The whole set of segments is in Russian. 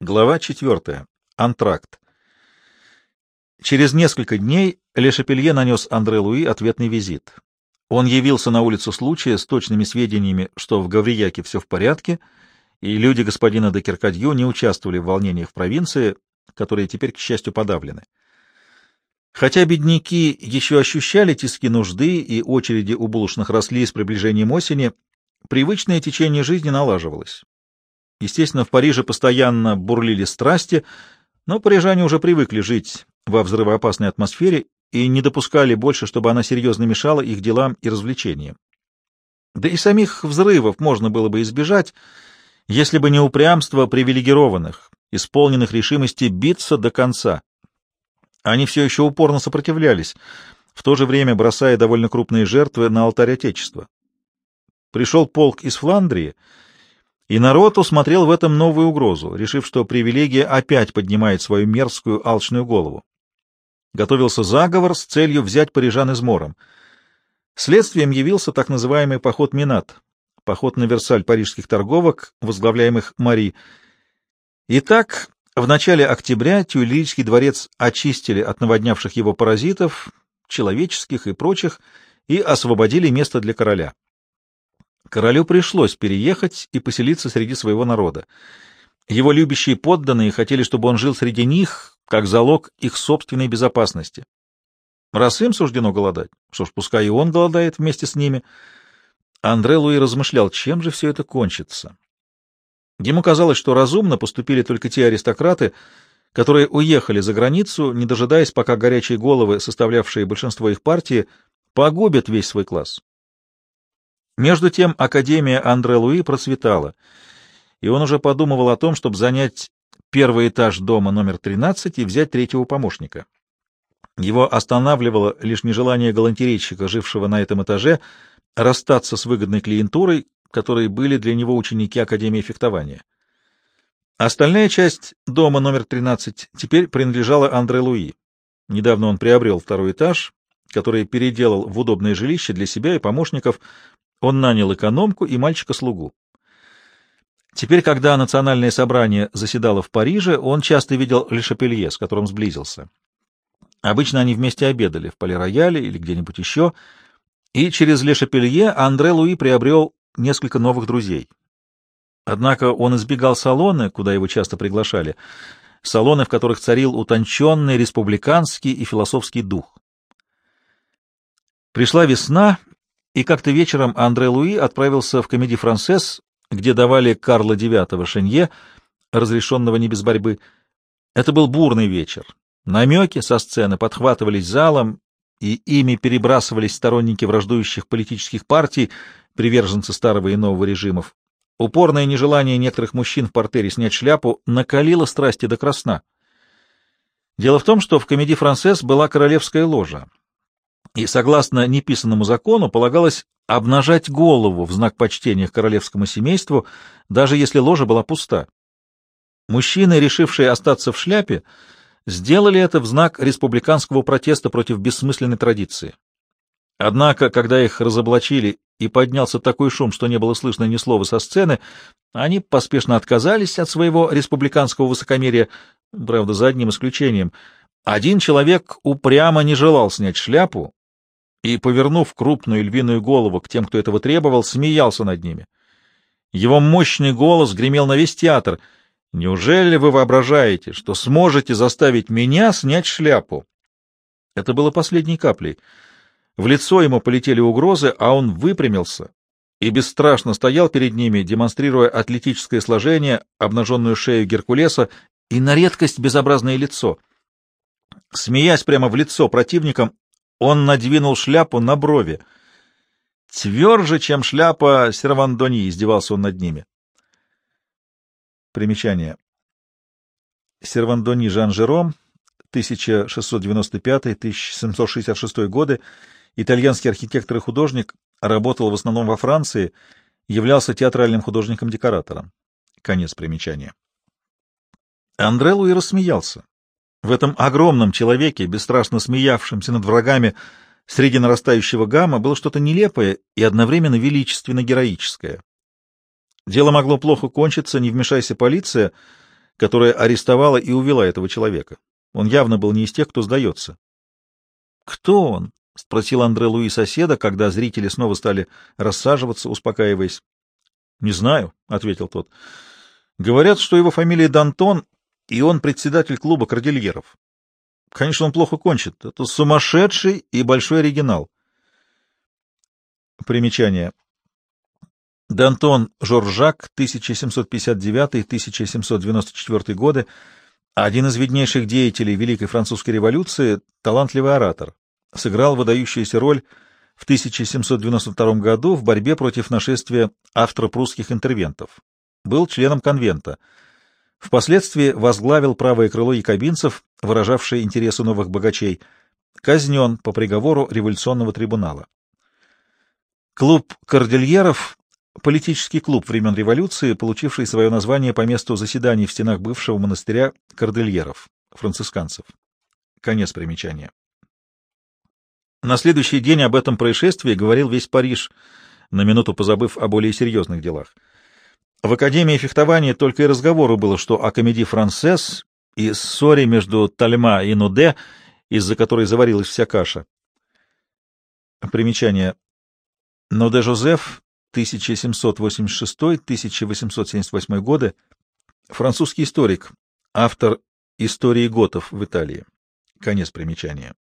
Глава 4. Антракт. Через несколько дней Ле Шапелье нанес Андре Луи ответный визит. Он явился на улицу случая с точными сведениями, что в Гаврияке все в порядке, и люди господина де Киркадью не участвовали в волнениях в провинции, которые теперь, к счастью, подавлены. Хотя бедняки еще ощущали тиски нужды и очереди у булочных росли с приближением осени, привычное течение жизни налаживалось. Естественно, в Париже постоянно бурлили страсти, но парижане уже привыкли жить во взрывоопасной атмосфере и не допускали больше, чтобы она серьезно мешала их делам и развлечениям. Да и самих взрывов можно было бы избежать, если бы не упрямство привилегированных, исполненных решимости биться до конца. Они все еще упорно сопротивлялись, в то же время бросая довольно крупные жертвы на алтарь Отечества. Пришел полк из Фландрии — и народ усмотрел в этом новую угрозу, решив, что привилегия опять поднимает свою мерзкую алчную голову. Готовился заговор с целью взять парижан измором. Следствием явился так называемый поход Минат, поход на Версаль парижских торговок, возглавляемых Мари. Итак, в начале октября Тюильрийский дворец очистили от наводнявших его паразитов, человеческих и прочих, и освободили место для короля. Королю пришлось переехать и поселиться среди своего народа. Его любящие подданные хотели, чтобы он жил среди них, как залог их собственной безопасности. Раз им суждено голодать, что ж, пускай и он голодает вместе с ними. Андре Луи размышлял, чем же все это кончится. Ему казалось, что разумно поступили только те аристократы, которые уехали за границу, не дожидаясь, пока горячие головы, составлявшие большинство их партии, погубят весь свой класс. Между тем Академия Андре Луи процветала, и он уже подумывал о том, чтобы занять первый этаж дома номер 13 и взять третьего помощника. Его останавливало лишь нежелание галантерейщика, жившего на этом этаже, расстаться с выгодной клиентурой, которые были для него ученики Академии фехтования. Остальная часть дома номер 13 теперь принадлежала Андре Луи. Недавно он приобрел второй этаж, который переделал в удобное жилище для себя и помощников, он нанял экономку и мальчика-слугу. Теперь, когда национальное собрание заседало в Париже, он часто видел Лешапелье, с которым сблизился. Обычно они вместе обедали в Полирояле или где-нибудь еще, и через Лешапелье Андре Луи приобрел несколько новых друзей. Однако он избегал салоны, куда его часто приглашали, салоны, в которых царил утонченный республиканский и философский дух. Пришла весна, и как-то вечером Андре Луи отправился в комедий «Францесс», где давали Карла IX Шенье, разрешенного не без борьбы. Это был бурный вечер. Намеки со сцены подхватывались залом, и ими перебрасывались сторонники враждующих политических партий, приверженцы старого и нового режимов. Упорное нежелание некоторых мужчин в портере снять шляпу накалило страсти до красна. Дело в том, что в комедии «Францесс» была королевская ложа и, согласно неписанному закону, полагалось обнажать голову в знак почтения к королевскому семейству, даже если ложа была пуста. Мужчины, решившие остаться в шляпе, сделали это в знак республиканского протеста против бессмысленной традиции. Однако, когда их разоблачили и поднялся такой шум, что не было слышно ни слова со сцены, они поспешно отказались от своего республиканского высокомерия, правда, за одним исключением. Один человек упрямо не желал снять шляпу и, повернув крупную львиную голову к тем, кто этого требовал, смеялся над ними. Его мощный голос гремел на весь театр. «Неужели вы воображаете, что сможете заставить меня снять шляпу?» Это было последней каплей. В лицо ему полетели угрозы, а он выпрямился и бесстрашно стоял перед ними, демонстрируя атлетическое сложение, обнаженную шею Геркулеса и на редкость безобразное лицо. Смеясь прямо в лицо противникам, он надвинул шляпу на брови. Тверже, чем шляпа Сервандони, издевался он над ними. Примечание. Сервандони Жан Жером, 1695-1766 годы, итальянский архитектор и художник, работал в основном во Франции, являлся театральным художником-декоратором. Конец примечания. Андре Луи рассмеялся. В этом огромном человеке, бесстрашно смеявшемся над врагами среди нарастающего гамма, было что-то нелепое и одновременно величественно героическое. Дело могло плохо кончиться, не вмешайся полиция, которая арестовала и увела этого человека. Он явно был не из тех, кто сдается. — Кто он? — спросил Андре Луи соседа, когда зрители снова стали рассаживаться, успокаиваясь. — Не знаю, — ответил тот. — Говорят, что его фамилия Дантон, и он председатель клуба кордильеров. Конечно, он плохо кончит. Это сумасшедший и большой оригинал. Примечание. Дантон Жоржак, 1759-1794 годы, один из виднейших деятелей Великой Французской революции, талантливый оратор. Сыграл выдающуюся роль в 1792 году в борьбе против нашествия австро-прусских интервентов. Был членом конвента. Впоследствии возглавил правое крыло якобинцев, выражавшее интересы новых богачей, казнен по приговору революционного трибунала. Клуб кордильеров — политический клуб времен революции, получивший свое название по месту заседаний в стенах бывшего монастыря кордильеров, францисканцев. Конец примечания. На следующий день об этом происшествии говорил весь Париж, на минуту позабыв о более серьезных делах. В Академии фехтования только и разговору было, что о комедии «Францесс» и ссоре между Тальма и Нуде, из-за которой заварилась вся каша. Примечание. Но де Жозеф, 1786-1878 годы, французский историк, автор истории готов в Италии. Конец примечания.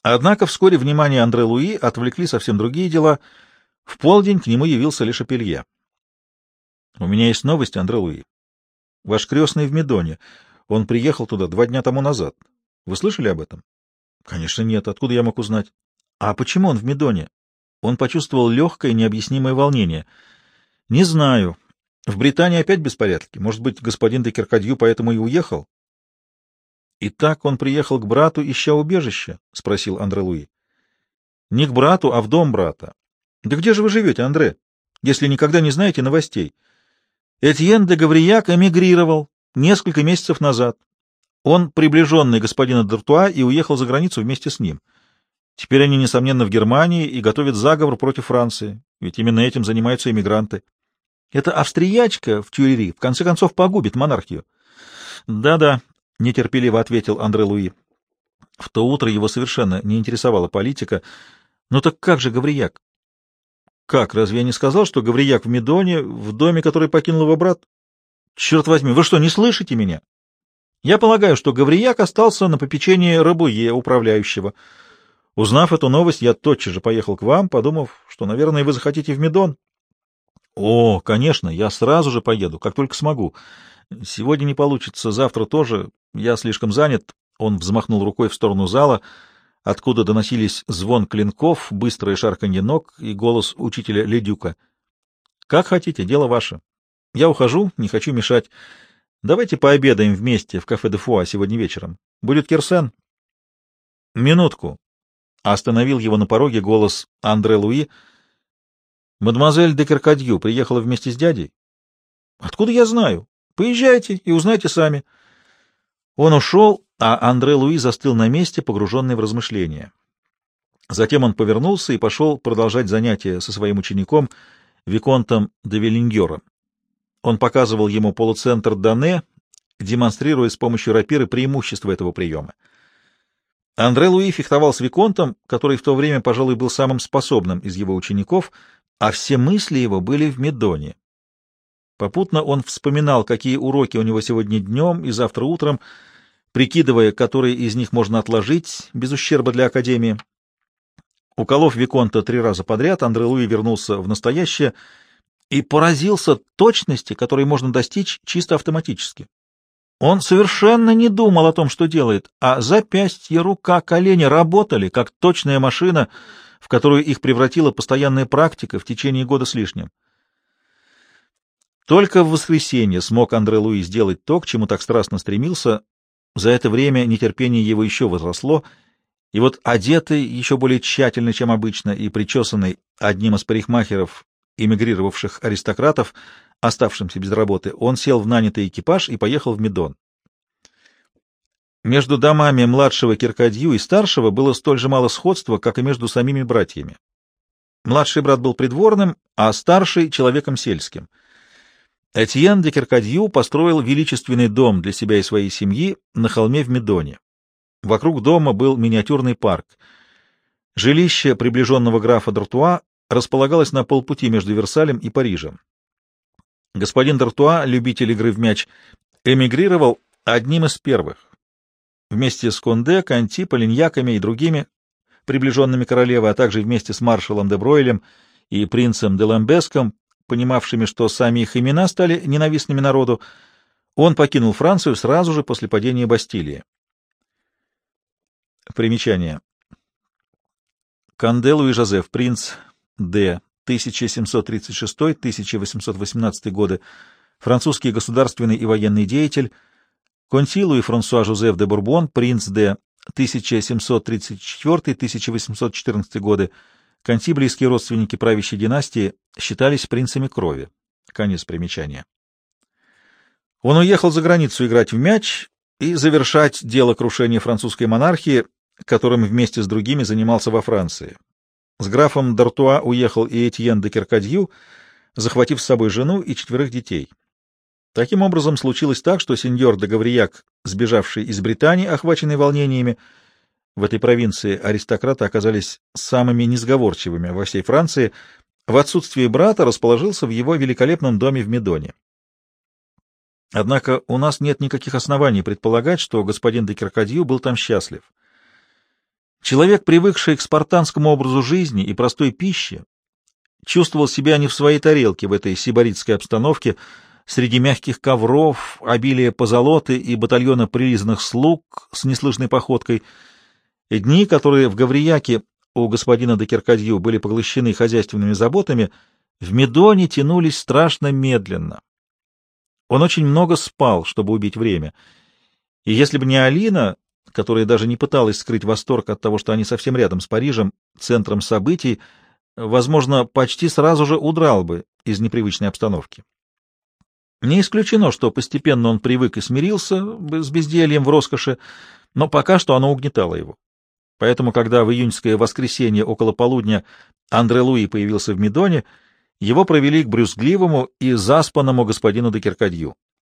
Однако вскоре внимание Андре Луи отвлекли совсем другие дела. В полдень к нему явился лишь Апелье. — У меня есть новость, Андре Луи. Ваш крестный в Медоне. Он приехал туда два дня тому назад. Вы слышали об этом? — Конечно, нет. Откуда я мог узнать? А почему он в Медоне? Он почувствовал легкое, необъяснимое волнение. Не знаю. В Британии опять беспорядки. Может быть, господин де Киркадью поэтому и уехал? И так он приехал к брату, ища убежище? — спросил Андре Луи. — Не к брату, а в дом брата. — Да где же вы живете, Андре, если никогда не знаете новостей? Этьен де Гаврияк эмигрировал несколько месяцев назад. Он приближенный господина Д'Артуа и уехал за границу вместе с ним. — Теперь они, несомненно, в Германии и готовят заговор против Франции, ведь именно этим занимаются эмигранты. Эта австриячка в Тюрери в конце концов погубит монархию. Да-да, нетерпеливо ответил Андре Луи. В то утро его совершенно не интересовала политика. Ну так как же Гаврияк? Как, разве я не сказал, что Гаврияк в Медоне, в доме, который покинул его брат? Черт возьми, вы что, не слышите меня? Я полагаю, что Гаврияк остался на попечении Рабуе, управляющего. Узнав эту новость, я тотчас же поехал к вам, подумав, что, наверное, вы захотите в Медон. — О, конечно, я сразу же поеду, как только смогу. Сегодня не получится, завтра тоже. Я слишком занят. Он взмахнул рукой в сторону зала, откуда доносились звон клинков, быстрое шарканье ног и голос учителя Ледюка. — Как хотите, дело ваше. Я ухожу, не хочу мешать. Давайте пообедаем вместе в кафе де Фуа сегодня вечером. Будет Кирсен? — Минутку, Остановил его на пороге голос Андре Луи. «Мадемуазель де Каркадью приехала вместе с дядей?» «Откуда я знаю? Поезжайте и узнайте сами». Он ушел, а Андре Луи застыл на месте, погруженный в размышления. Затем он повернулся и пошел продолжать занятия со своим учеником, Виконтом де Веллингером. Он показывал ему полуцентр Дане, демонстрируя с помощью рапиры преимущества этого приема. Андре Луи фехтовал с Виконтом, который в то время, пожалуй, был самым способным из его учеников, а все мысли его были в Медоне. Попутно он вспоминал, какие уроки у него сегодня днем и завтра утром, прикидывая, которые из них можно отложить без ущерба для Академии. Уколов Виконта три раза подряд, Андре Луи вернулся в настоящее и поразился точности, которой можно достичь чисто автоматически. Он совершенно не думал о том, что делает, а запястье, рука, колени работали, как точная машина, в которую их превратила постоянная практика в течение года с лишним. Только в воскресенье смог Андре Луи сделать то, к чему так страстно стремился. За это время нетерпение его еще возросло, и вот одетый еще более тщательно, чем обычно, и причесанный одним из парикмахеров, эмигрировавших аристократов, оставшимся без работы, он сел в нанятый экипаж и поехал в Медон. Между домами младшего Киркадью и старшего было столь же мало сходства, как и между самими братьями. Младший брат был придворным, а старший — человеком сельским. Этьен де Керкадью построил величественный дом для себя и своей семьи на холме в Медоне. Вокруг дома был миниатюрный парк. Жилище приближенного графа Д'Артуа располагалось на полпути между Версалем и Парижем. Господин Д'Артуа, любитель игры в мяч, эмигрировал одним из первых. Вместе с Конде, Канти, Полиньяками и другими приближенными королевы, а также вместе с маршалом де Бройлем и принцем де Ламбеском, понимавшими, что сами их имена стали ненавистными народу, он покинул Францию сразу же после падения Бастилии. Примечание. Канделу и Жозеф, принц Д. 1736-1818 годы, французский государственный и военный деятель, Консилу и Франсуа Жозеф де Бурбон, принц Д. 1734-1814 годы, конти близкие родственники правящей династии считались принцами крови. Конец примечания. Он уехал за границу играть в мяч и завершать дело крушения французской монархии, которым вместе с другими занимался во Франции. С графом Д'Артуа уехал и Этьен де Керкадью, захватив с собой жену и четверых детей. Таким образом, случилось так, что сеньор де Гаврияк, сбежавший из Британии, охваченный волнениями, в этой провинции аристократы оказались самыми несговорчивыми во всей Франции, в отсутствие брата расположился в его великолепном доме в Медоне. Однако у нас нет никаких оснований предполагать, что господин де Керкадью был там счастлив. Человек, привыкший к спартанскому образу жизни и простой пище, чувствовал себя не в своей тарелке в этой сибаритской обстановке, среди мягких ковров, обилия позолоты и батальона прилизанных слуг с неслышной походкой. Дни, которые в Гаврияке у господина де Киркадью были поглощены хозяйственными заботами, в Медоне тянулись страшно медленно. Он очень много спал, чтобы убить время. И если бы не Алина, которая даже не пыталась скрыть восторг от того, что они совсем рядом с Парижем, центром событий, возможно, почти сразу же удрал бы из непривычной обстановки. Не исключено, что постепенно он привык и смирился с бездельем в роскоши, но пока что оно угнетало его. Поэтому, когда в июньское воскресенье около полудня Андре Луи появился в Медоне, его провели к брюзгливому и заспанному господину де Киркадью.